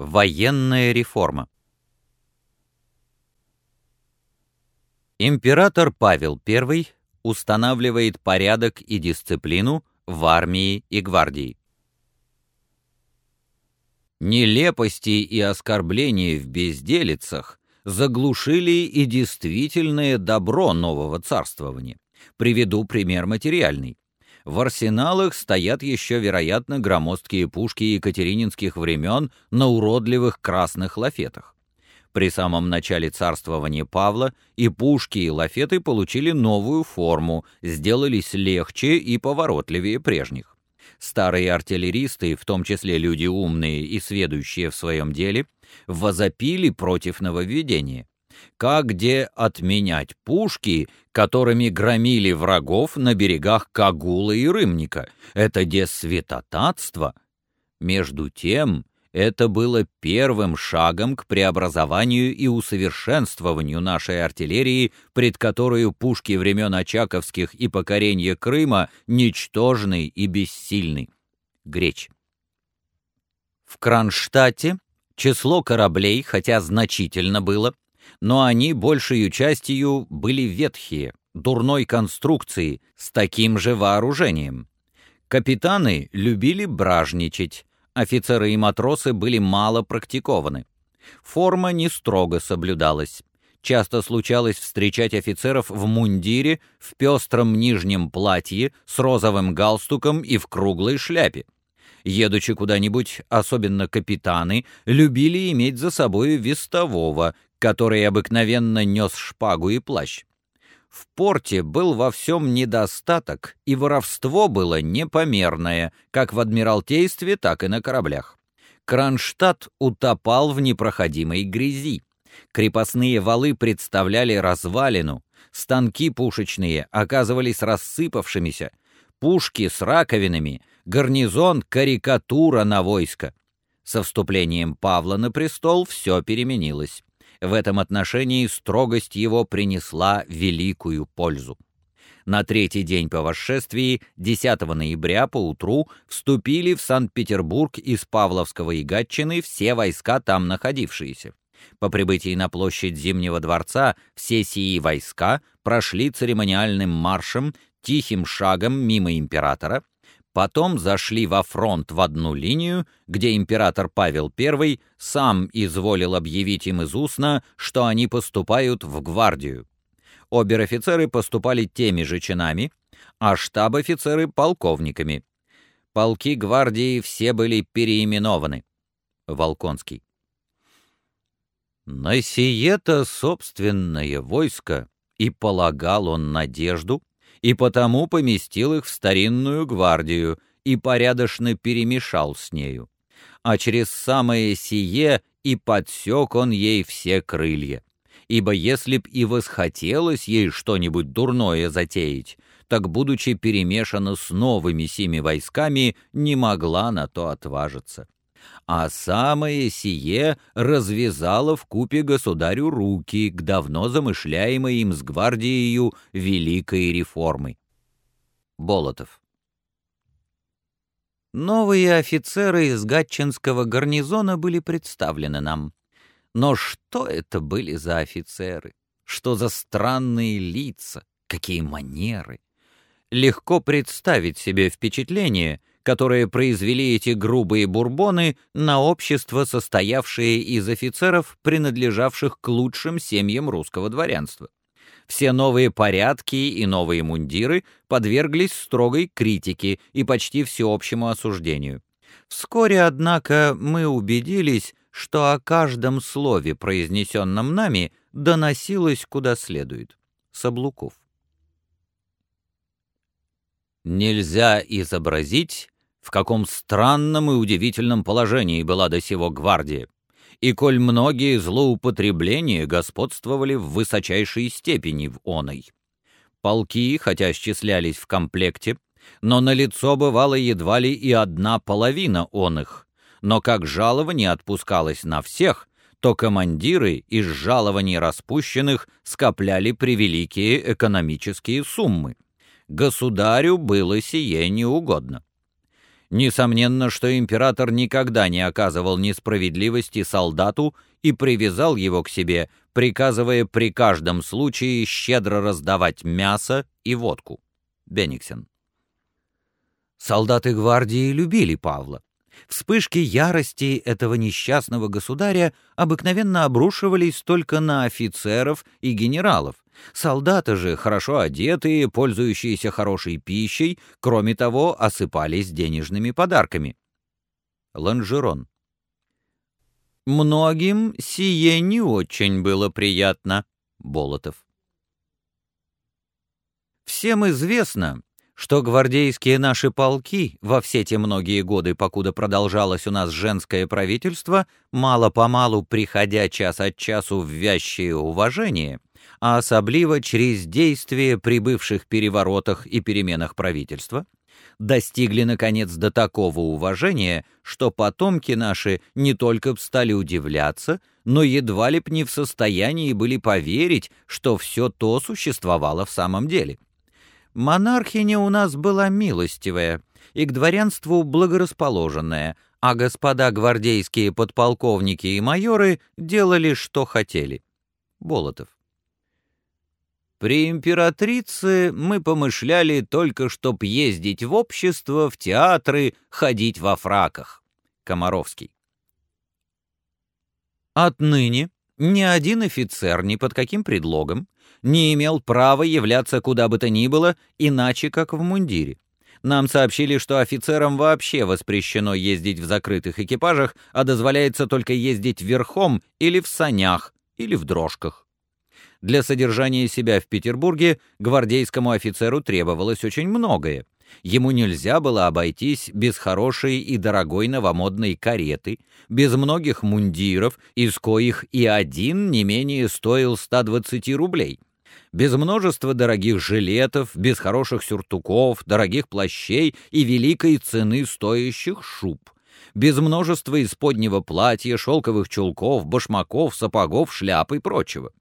Военная реформа Император Павел I устанавливает порядок и дисциплину в армии и гвардии. Нелепости и оскорбления в безделицах заглушили и действительное добро нового царствования. Приведу пример материальный. В арсеналах стоят еще, вероятно, громоздкие пушки екатерининских времен на уродливых красных лафетах. При самом начале царствования Павла и пушки, и лафеты получили новую форму, сделались легче и поворотливее прежних. Старые артиллеристы, в том числе люди умные и сведущие в своем деле, возопили против нововведения. Как где отменять пушки, которыми громили врагов на берегах Кагула и Рымника? Это где святотатство? Между тем, это было первым шагом к преобразованию и усовершенствованию нашей артиллерии, пред которой пушки времен Очаковских и покорения Крыма ничтожны и бессильны. Греч. В Кронштадте число кораблей, хотя значительно было, но они большей частью были ветхие, дурной конструкции, с таким же вооружением. Капитаны любили бражничать, офицеры и матросы были мало практикованы. Форма не строго соблюдалась. Часто случалось встречать офицеров в мундире, в пестром нижнем платье, с розовым галстуком и в круглой шляпе. Едучи куда-нибудь, особенно капитаны, любили иметь за собой вестового, который обыкновенно нес шпагу и плащ. В порте был во всем недостаток, и воровство было непомерное, как в Адмиралтействе, так и на кораблях. Кронштадт утопал в непроходимой грязи. Крепостные валы представляли развалину, станки пушечные оказывались рассыпавшимися, пушки с раковинами, гарнизон — карикатура на войско. Со вступлением Павла на престол все переменилось. В этом отношении строгость его принесла великую пользу. На третий день по восшествии, 10 ноября поутру, вступили в Санкт-Петербург из Павловского и Гатчины все войска там находившиеся. По прибытии на площадь Зимнего дворца все сии войска прошли церемониальным маршем, тихим шагом мимо императора, Потом зашли во фронт в одну линию, где император Павел I сам изволил объявить им из устно, что они поступают в гвардию. Обер-офицеры поступали теми же чинами, а штаб-офицеры — полковниками. Полки гвардии все были переименованы. Волконский. На сие-то собственное войско и полагал он надежду, и потому поместил их в старинную гвардию и порядочно перемешал с нею. А через самое сие и подсек он ей все крылья. Ибо если б и восхотелось ей что-нибудь дурное затеять, так, будучи перемешана с новыми сими войсками, не могла на то отважиться а самое сие развязало в купе государю руки к давно замышляемой им с гвардией великой реформы. Болотов Новые офицеры из Гатчинского гарнизона были представлены нам. Но что это были за офицеры? Что за странные лица? Какие манеры? Легко представить себе впечатление — которые произвели эти грубые бурбоны на общество, состоявшее из офицеров, принадлежавших к лучшим семьям русского дворянства. Все новые порядки и новые мундиры подверглись строгой критике и почти всеобщему осуждению. Вскоре, однако, мы убедились, что о каждом слове, произнесенном нами, доносилось куда следует. Саблуков. Нельзя изобразить в каком странном и удивительном положении была до сего гвардия, и коль многие злоупотребления господствовали в высочайшей степени в оной. Полки, хотя счислялись в комплекте, но на лицо бывало едва ли и одна половина он их, но как жалование отпускалось на всех, то командиры из жалований распущенных скопляли превеликие экономические суммы. Государю было сие неугодно Несомненно, что император никогда не оказывал несправедливости солдату и привязал его к себе, приказывая при каждом случае щедро раздавать мясо и водку. Бениксен. Солдаты гвардии любили Павла. Вспышки ярости этого несчастного государя обыкновенно обрушивались только на офицеров и генералов. Солдаты же, хорошо одетые, пользующиеся хорошей пищей, кроме того, осыпались денежными подарками. Ланжерон. Многим сие не очень было приятно. Болотов. Всем известно, что гвардейские наши полки во все те многие годы, покуда продолжалось у нас женское правительство, мало-помалу приходя час от часу в вящее уважение, а особливо через действие при бывших переворотах и переменах правительства, достигли, наконец, до такого уважения, что потомки наши не только стали удивляться, но едва ли б не в состоянии были поверить, что все то существовало в самом деле. Монархиня у нас была милостивая и к дворянству благорасположенная, а господа гвардейские подполковники и майоры делали, что хотели. Болотов. При императрице мы помышляли только, чтоб ездить в общество, в театры, ходить во фраках. Комаровский. Отныне ни один офицер ни под каким предлогом не имел права являться куда бы то ни было, иначе как в мундире. Нам сообщили, что офицерам вообще воспрещено ездить в закрытых экипажах, а дозволяется только ездить верхом или в санях, или в дрожках. Для содержания себя в Петербурге гвардейскому офицеру требовалось очень многое. Ему нельзя было обойтись без хорошей и дорогой новомодной кареты, без многих мундиров, из коих и один не менее стоил 120 рублей — без множества дорогих жилетов, без хороших сюртуков, дорогих плащей и великой цены стоящих шуб, без множества исподнего платья, шелковых чулков, башмаков, сапогов, шляп и прочего.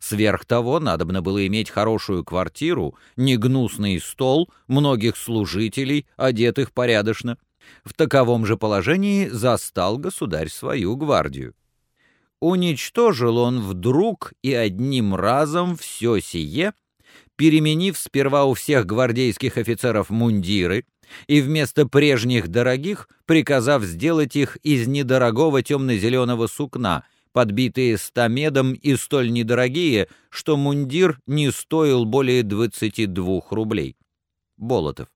Сверх того, надобно было иметь хорошую квартиру, негнусный стол, многих служителей, одетых порядочно. В таковом же положении застал государь свою гвардию уничтожил он вдруг и одним разом все сие, переменив сперва у всех гвардейских офицеров мундиры и вместо прежних дорогих приказав сделать их из недорогого темно-зеленого сукна, подбитые стамедом и столь недорогие, что мундир не стоил более 22 рублей. Болотов.